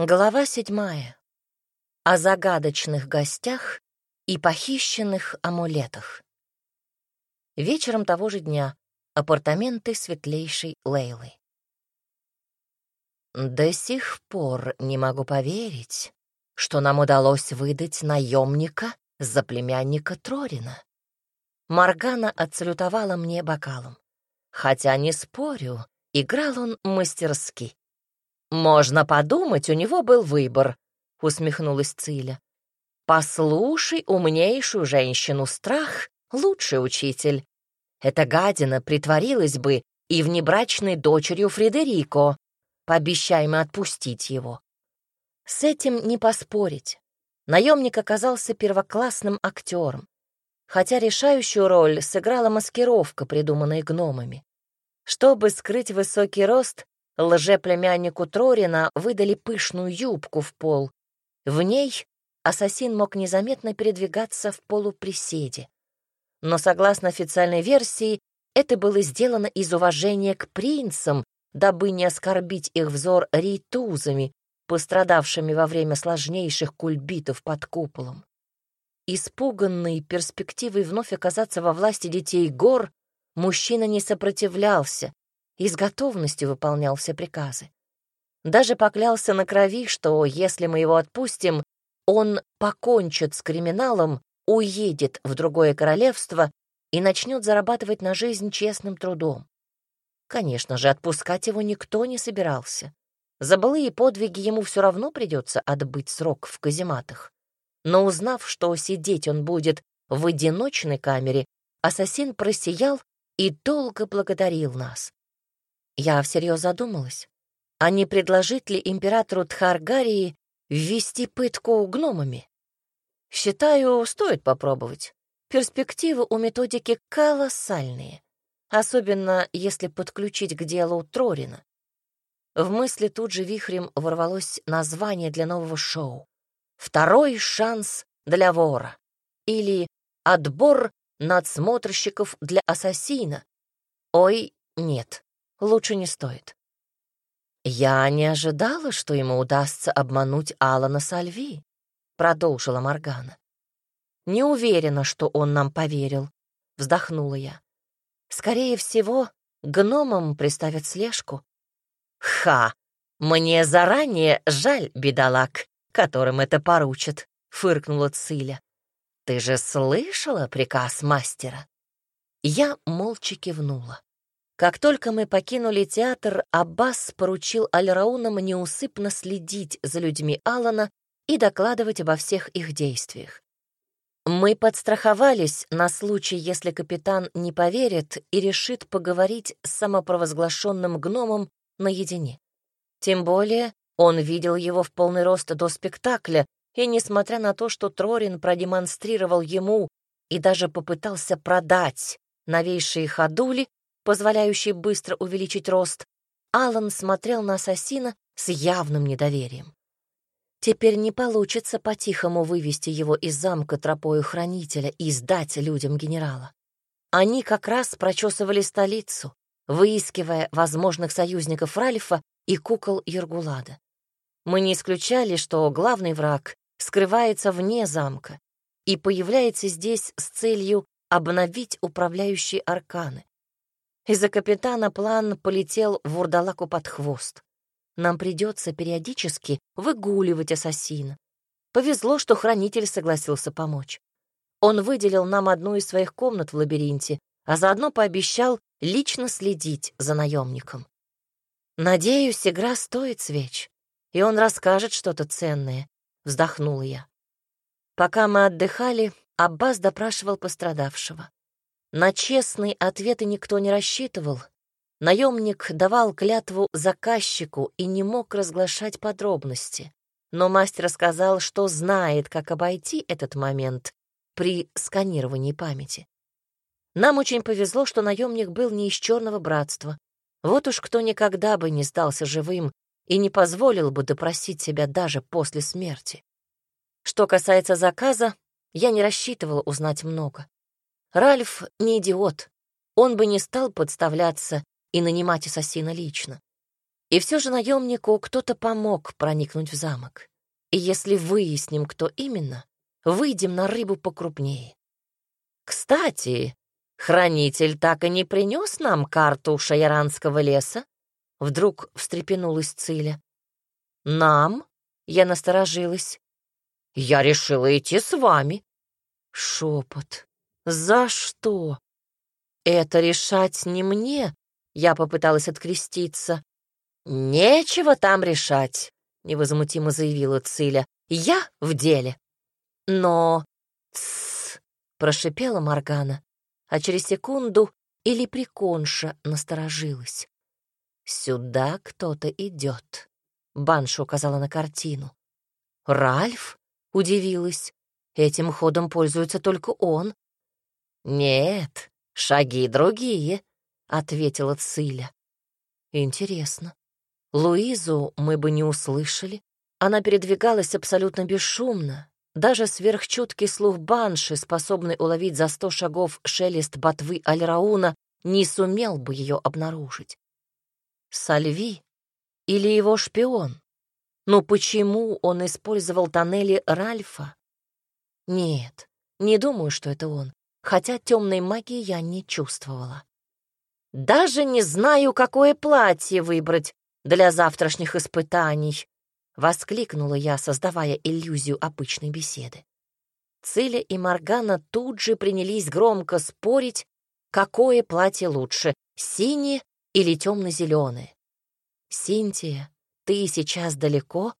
Глава седьмая. О загадочных гостях и похищенных амулетах. Вечером того же дня. Апартаменты светлейшей Лейлы. До сих пор не могу поверить, что нам удалось выдать наемника за племянника Трорина. Маргана отсалютовала мне бокалом. Хотя, не спорю, играл он мастерски. «Можно подумать, у него был выбор», — усмехнулась Циля. «Послушай умнейшую женщину, страх — лучший учитель. Эта гадина притворилась бы и внебрачной дочерью Фредерико, пообещаем отпустить его». С этим не поспорить. Наемник оказался первоклассным актером, хотя решающую роль сыграла маскировка, придуманная гномами. Чтобы скрыть высокий рост, Лжеплемяннику Трорина выдали пышную юбку в пол. В ней ассасин мог незаметно передвигаться в полуприседе. Но, согласно официальной версии, это было сделано из уважения к принцам, дабы не оскорбить их взор рейтузами, пострадавшими во время сложнейших кульбитов под куполом. Испуганный перспективой вновь оказаться во власти детей гор, мужчина не сопротивлялся, и с готовностью выполнял все приказы. Даже поклялся на крови, что если мы его отпустим, он покончит с криминалом, уедет в другое королевство и начнет зарабатывать на жизнь честным трудом. Конечно же, отпускать его никто не собирался. За былые подвиги ему все равно придется отбыть срок в казематах. Но узнав, что сидеть он будет в одиночной камере, ассасин просиял и долго благодарил нас. Я всерьез задумалась, а не предложить ли императору Тхаргарии ввести пытку гномами? Считаю, стоит попробовать. Перспективы у методики колоссальные, особенно если подключить к делу Трорина. В мысли тут же вихрем ворвалось название для нового шоу. «Второй шанс для вора» или «Отбор надсмотрщиков для ассасина». Ой, нет, лучше не стоит. «Я не ожидала, что ему удастся обмануть Алана Сальви», — продолжила Моргана. «Не уверена, что он нам поверил», — вздохнула я. «Скорее всего, гномам приставят слежку». «Ха! Мне заранее жаль, бедолаг, которым это поручат», — фыркнула Циля. «Ты же слышала приказ мастера?» Я молча кивнула. Как только мы покинули театр, Аббас поручил Аль-Раунам неусыпно следить за людьми Алана и докладывать обо всех их действиях. Мы подстраховались на случай, если капитан не поверит и решит поговорить с самопровозглашенным гномом наедине. Тем более он видел его в полный рост до спектакля, и, несмотря на то, что Трорин продемонстрировал ему и даже попытался продать новейшие ходули, позволяющий быстро увеличить рост, Алан смотрел на ассасина с явным недоверием. Теперь не получится по-тихому вывести его из замка тропою хранителя и сдать людям генерала. Они как раз прочесывали столицу, выискивая возможных союзников Ральфа и кукол Ергулада. Мы не исключали, что главный враг скрывается вне замка и появляется здесь с целью обновить управляющие арканы. Из-за капитана план полетел вурдалаку под хвост. Нам придется периодически выгуливать ассасина. Повезло, что хранитель согласился помочь. Он выделил нам одну из своих комнат в лабиринте, а заодно пообещал лично следить за наемником. «Надеюсь, игра стоит свеч, и он расскажет что-то ценное», — вздохнула я. Пока мы отдыхали, Аббас допрашивал пострадавшего. На честные ответы никто не рассчитывал. Наемник давал клятву заказчику и не мог разглашать подробности. Но мастер сказал, что знает, как обойти этот момент при сканировании памяти. Нам очень повезло, что наемник был не из черного братства. Вот уж кто никогда бы не сдался живым и не позволил бы допросить себя даже после смерти. Что касается заказа, я не рассчитывала узнать много. Ральф не идиот. Он бы не стал подставляться и нанимать ассасина лично. И все же наемнику кто-то помог проникнуть в замок. И если выясним, кто именно, выйдем на рыбу покрупнее. Кстати, хранитель так и не принес нам карту Шаяранского леса? Вдруг встрепенулась Циля. Нам? Я насторожилась. Я решила идти с вами. Шепот. За что? Это решать не мне. Я попыталась откреститься. Нечего там решать, невозмутимо заявила Циля. Я в деле. Но... Тссс, прошипела Моргана, а через секунду или приконша насторожилась. «Сюда кто-то идет», — Банша указала на картину. «Ральф?» — удивилась. «Этим ходом пользуется только он». «Нет, шаги другие», — ответила Циля. «Интересно. Луизу мы бы не услышали. Она передвигалась абсолютно бесшумно. Даже сверхчуткий слух банши, способный уловить за сто шагов шелест ботвы Альрауна, не сумел бы ее обнаружить. Сальви или его шпион? Но почему он использовал тоннели Ральфа? Нет, не думаю, что это он, хотя темной магии я не чувствовала. Даже не знаю, какое платье выбрать для завтрашних испытаний, воскликнула я, создавая иллюзию обычной беседы. Циля и Моргана тут же принялись громко спорить, какое платье лучше, синее или темно-зеленое. «Синтия, ты сейчас далеко?»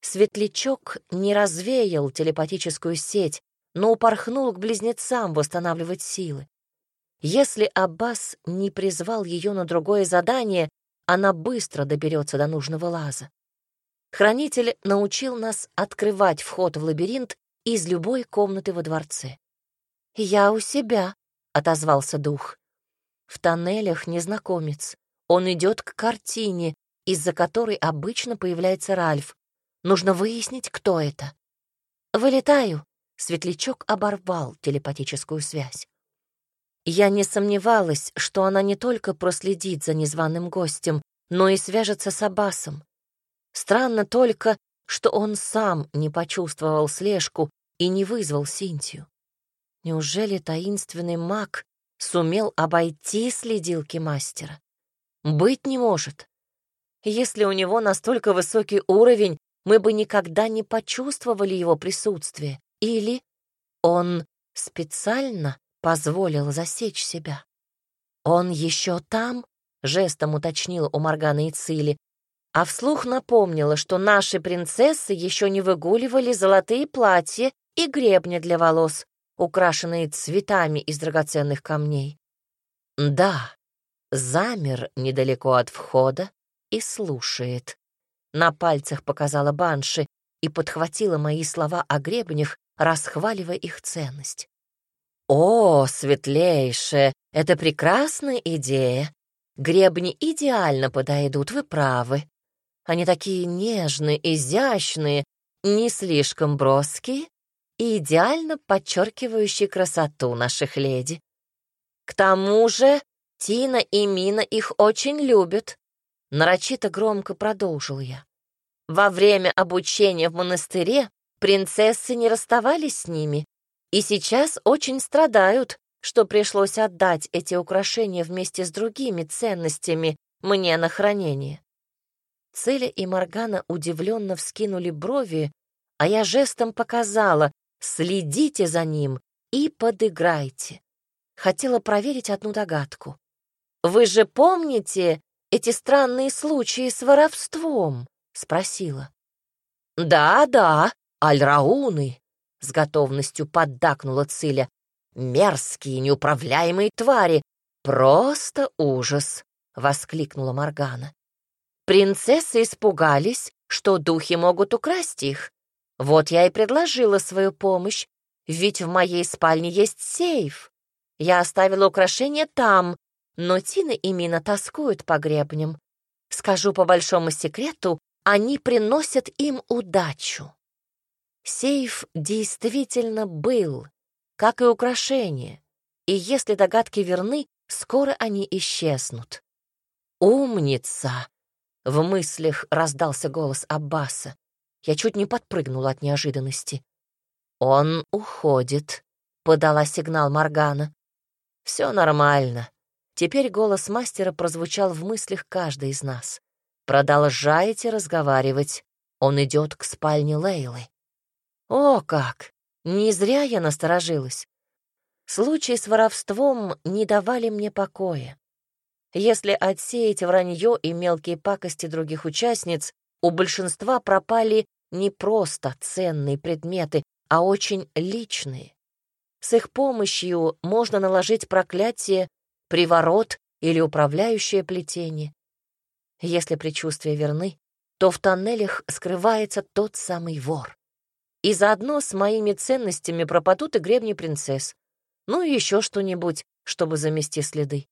Светлячок не развеял телепатическую сеть, но упорхнул к близнецам восстанавливать силы. Если Аббас не призвал ее на другое задание, она быстро доберется до нужного лаза. Хранитель научил нас открывать вход в лабиринт из любой комнаты во дворце. «Я у себя», — отозвался дух. В тоннелях незнакомец. Он идет к картине, из-за которой обычно появляется Ральф. Нужно выяснить, кто это. «Вылетаю», — светлячок оборвал телепатическую связь. Я не сомневалась, что она не только проследит за незваным гостем, но и свяжется с Аббасом. Странно только, что он сам не почувствовал слежку и не вызвал Синтию. Неужели таинственный маг сумел обойти следилки мастера? Быть не может. Если у него настолько высокий уровень, мы бы никогда не почувствовали его присутствие. Или он специально позволил засечь себя. «Он еще там?» — жестом уточнила у Морганы и Цили, а вслух напомнила, что наши принцессы еще не выгуливали золотые платья и гребни для волос, украшенные цветами из драгоценных камней. Да, замер недалеко от входа и слушает. На пальцах показала банши и подхватила мои слова о гребнях, расхваливая их ценность. «О, светлейшая, это прекрасная идея. Гребни идеально подойдут, вы правы. Они такие нежные, изящные, не слишком броские и идеально подчеркивающие красоту наших леди. К тому же Тина и Мина их очень любят», — нарочито громко продолжил я. «Во время обучения в монастыре принцессы не расставались с ними, и сейчас очень страдают, что пришлось отдать эти украшения вместе с другими ценностями мне на хранение. Целя и Моргана удивленно вскинули брови, а я жестом показала «следите за ним и подыграйте». Хотела проверить одну догадку. «Вы же помните эти странные случаи с воровством?» — спросила. «Да, да, альрауны, с готовностью поддакнула Циля. «Мерзкие, неуправляемые твари! Просто ужас!» — воскликнула Моргана. «Принцессы испугались, что духи могут украсть их. Вот я и предложила свою помощь, ведь в моей спальне есть сейф. Я оставила украшения там, но Тина и Мина тоскуют по гребням. Скажу по большому секрету, они приносят им удачу. Сейф действительно был, как и украшение, и если догадки верны, скоро они исчезнут. «Умница!» В мыслях раздался голос Аббаса. Я чуть не подпрыгнула от неожиданности. «Он уходит», — подала сигнал Моргана. «Все нормально». Теперь голос мастера прозвучал в мыслях каждой из нас. «Продолжайте разговаривать. Он идет к спальне Лейлы». «О, как! Не зря я насторожилась. Случаи с воровством не давали мне покоя. Если отсеять вранье и мелкие пакости других участниц, у большинства пропали не просто ценные предметы, а очень личные. С их помощью можно наложить проклятие, приворот или управляющее плетение. Если предчувствия верны, то в тоннелях скрывается тот самый вор. И заодно с моими ценностями пропадут и гребни принцесс. Ну и еще что-нибудь, чтобы замести следы.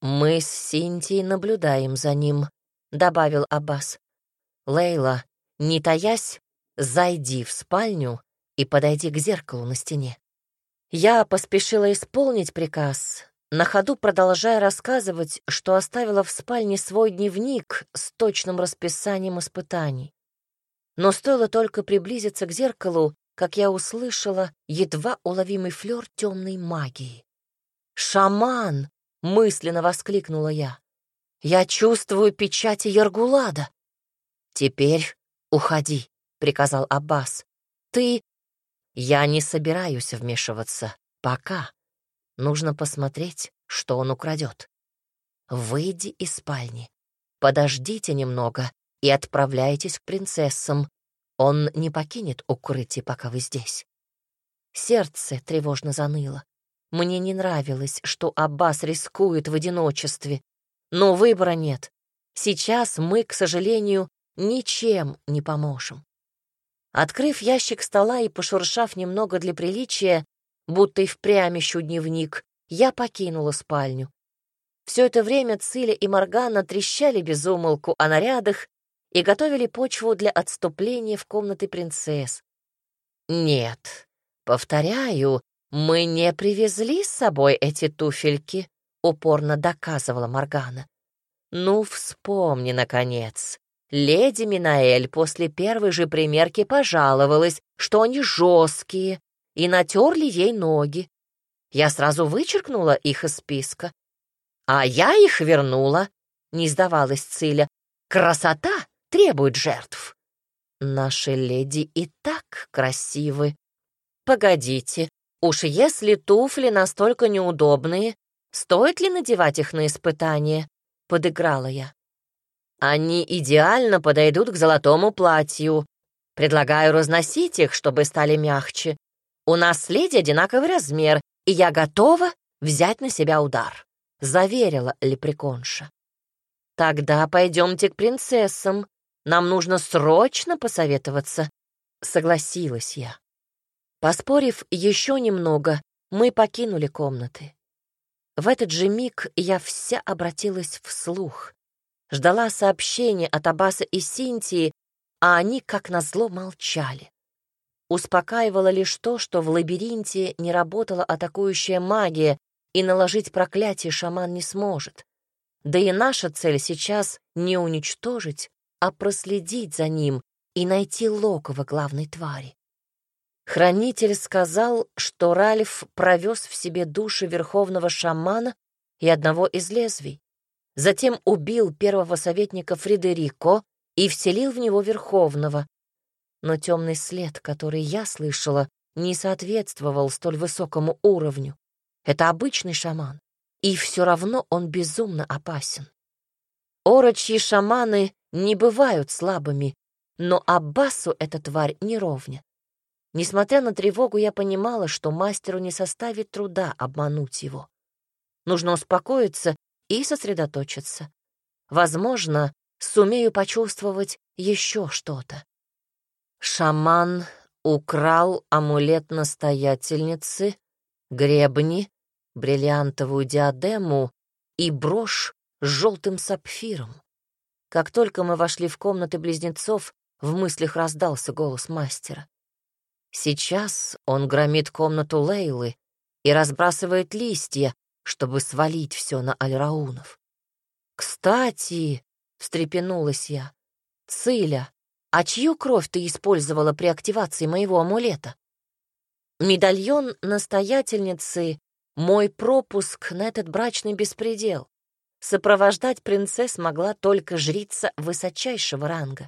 «Мы с Синтией наблюдаем за ним», — добавил Аббас. «Лейла, не таясь, зайди в спальню и подойди к зеркалу на стене». Я поспешила исполнить приказ, на ходу продолжая рассказывать, что оставила в спальне свой дневник с точным расписанием испытаний. Но стоило только приблизиться к зеркалу, как я услышала едва уловимый флёр темной магии. «Шаман!» — мысленно воскликнула я. «Я чувствую печати Яргулада!» «Теперь уходи», — приказал Аббас. «Ты...» «Я не собираюсь вмешиваться. Пока. Нужно посмотреть, что он украдет. Выйди из спальни. Подождите немного и отправляйтесь к принцессам. Он не покинет укрытие, пока вы здесь. Сердце тревожно заныло. Мне не нравилось, что Аббас рискует в одиночестве. Но выбора нет. Сейчас мы, к сожалению, ничем не поможем. Открыв ящик стола и пошуршав немного для приличия, будто и впрямь ищу дневник, я покинула спальню. Все это время Циля и Моргана трещали без умолку о нарядах и готовили почву для отступления в комнаты принцесс. «Нет, повторяю, мы не привезли с собой эти туфельки», — упорно доказывала Моргана. «Ну, вспомни, наконец. Леди Минаэль после первой же примерки пожаловалась, что они жесткие, и натерли ей ноги. Я сразу вычеркнула их из списка. А я их вернула, не сдавалась Циля. Красота требует жертв. Наши леди и так красивы. Погодите, уж если туфли настолько неудобные, стоит ли надевать их на испытание? Подыграла я. Они идеально подойдут к золотому платью. Предлагаю разносить их, чтобы стали мягче. У нас леди одинаковый размер, и я готова взять на себя удар», — заверила лепреконша. «Тогда пойдемте к принцессам. Нам нужно срочно посоветоваться», — согласилась я. Поспорив еще немного, мы покинули комнаты. В этот же миг я вся обратилась вслух. Ждала сообщения от Абаса и Синтии, а они, как назло, молчали. Успокаивало лишь то, что в лабиринте не работала атакующая магия, и наложить проклятие шаман не сможет. Да и наша цель сейчас не уничтожить, а проследить за ним и найти локово главной твари. Хранитель сказал, что Ральф провез в себе души верховного шамана и одного из лезвий. Затем убил первого советника Фредерико и вселил в него верховного, но темный след, который я слышала, не соответствовал столь высокому уровню. Это обычный шаман, и все равно он безумно опасен. Орочьи шаманы не бывают слабыми, но Аббасу эта тварь не ровня. Несмотря на тревогу, я понимала, что мастеру не составит труда обмануть его. Нужно успокоиться и сосредоточиться. Возможно, сумею почувствовать еще что-то. Шаман украл амулет настоятельницы, гребни, бриллиантовую диадему и брошь с желтым сапфиром. Как только мы вошли в комнаты близнецов, в мыслях раздался голос мастера. Сейчас он громит комнату Лейлы и разбрасывает листья, чтобы свалить все на Альраунов. Кстати, — встрепенулась я. «Циля, а чью кровь ты использовала при активации моего амулета?» Медальон настоятельницы — мой пропуск на этот брачный беспредел. Сопровождать принцесс могла только жрица высочайшего ранга.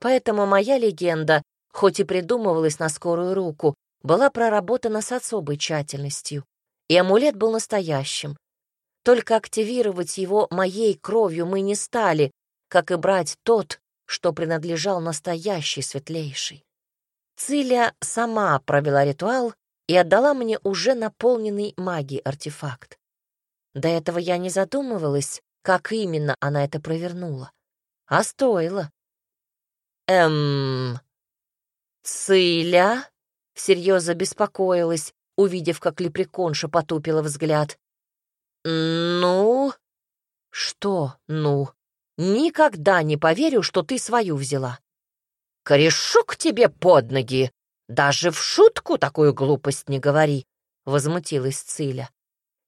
Поэтому моя легенда, хоть и придумывалась на скорую руку, была проработана с особой тщательностью, и амулет был настоящим. Только активировать его моей кровью мы не стали, как и брать тот, что принадлежал настоящий светлейший. Циля сама провела ритуал и отдала мне уже наполненный магией артефакт. До этого я не задумывалась, как именно она это провернула. А стоило. «Эм... Циля?» — всерьез забеспокоилась, увидев, как лепреконша потупила взгляд. «Ну?» «Что «ну»?» «Никогда не поверю, что ты свою взяла». «Корешок тебе под ноги! Даже в шутку такую глупость не говори!» — возмутилась Циля.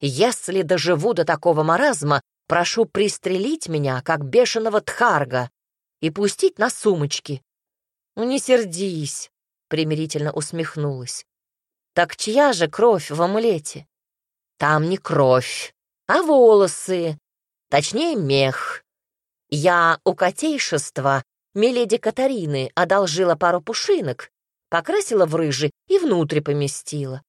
«Если доживу до такого маразма, прошу пристрелить меня, как бешеного тхарга, и пустить на сумочки». «Ну не сердись», — примирительно усмехнулась. «Так чья же кровь в амулете?» «Там не кровь, а волосы, точнее мех. Я у котейшества Миледи Катарины одолжила пару пушинок, покрасила в рыжий и внутрь поместила.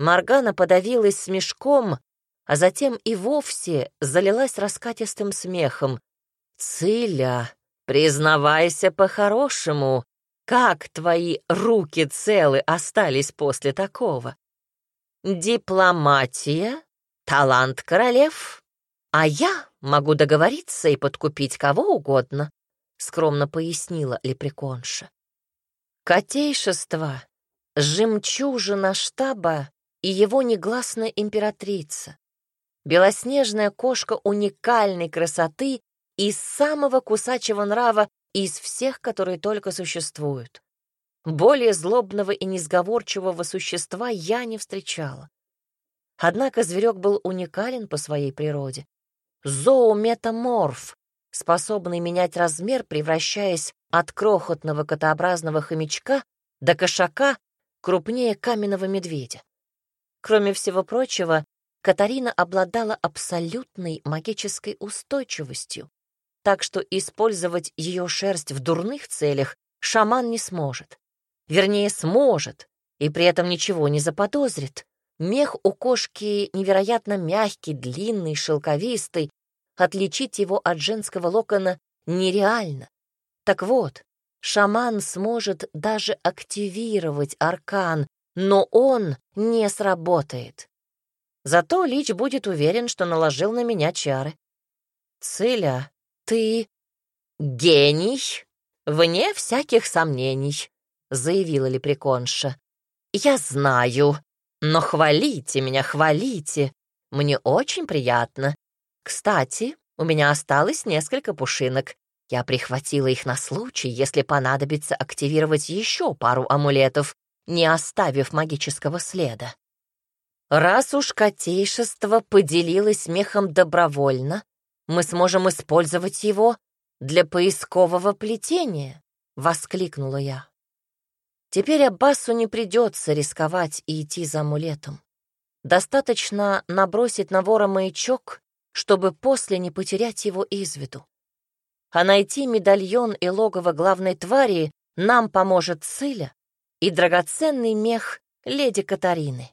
Маргана подавилась смешком, а затем и вовсе залилась раскатистым смехом. «Циля, признавайся по-хорошему, как твои руки целы остались после такого? Дипломатия, талант королев, а я могу договориться и подкупить кого угодно скромно пояснила лепреконша. Котейшество, жемчужина штаба и его негласная императрица. Белоснежная кошка уникальной красоты и самого кусачего нрава из всех, которые только существуют. Более злобного и несговорчивого существа я не встречала. Однако зверек был уникален по своей природе. Зоометаморф, способный менять размер, превращаясь от крохотного котообразного хомячка до кошака крупнее каменного медведя. Кроме всего прочего, Катарина обладала абсолютной магической устойчивостью, так что использовать ее шерсть в дурных целях шаман не сможет. Вернее, сможет, и при этом ничего не заподозрит. Мех у кошки невероятно мягкий, длинный, шелковистый, отличить его от женского локона нереально. Так вот, шаман сможет даже активировать аркан, но он не сработает. Зато Лич будет уверен, что наложил на меня чары. «Циля, ты гений, вне всяких сомнений», — заявила лепреконша. «Я знаю, но хвалите меня, хвалите. Мне очень приятно. Кстати, у меня осталось несколько пушинок. Я прихватила их на случай, если понадобится активировать еще пару амулетов, не оставив магического следа. Раз уж котейшество поделилось мехом добровольно, мы сможем использовать его для поискового плетения, — воскликнула я. Теперь Аббасу не придется рисковать и идти за амулетом. Достаточно набросить на вора маячок чтобы после не потерять его из виду. А найти медальон и логово главной твари нам поможет Циля и драгоценный мех леди Катарины.